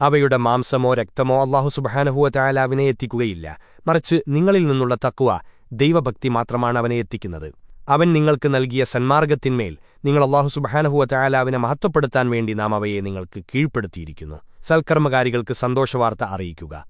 അവയുടെ മാംസമോ രക്തമോ അള്ളാഹു സുബഹാനഹുവ ചായാലാവിനെ എത്തിക്കുകയില്ല. മറിച്ച് നിങ്ങളിൽ നിന്നുള്ള തക്കുവ ദൈവഭക്തി മാത്രമാണ് അവനെ എത്തിക്കുന്നത്. അവൻ നിങ്ങൾക്ക് നൽകിയ സന്മാർഗത്തിന്മേൽ നിങ്ങൾ അള്ളാഹു സുബഹാനഹുവ ചായാലാവിനെ മഹത്വപ്പെടുത്താൻ വേണ്ടി നാം അവയെ നിങ്ങൾക്ക് കീഴ്പ്പെടുത്തിയിരിക്കുന്നു. സൽക്കർമ്മകാരികൾക്ക് സന്തോഷവാർത്ത അറിയിക്കുക.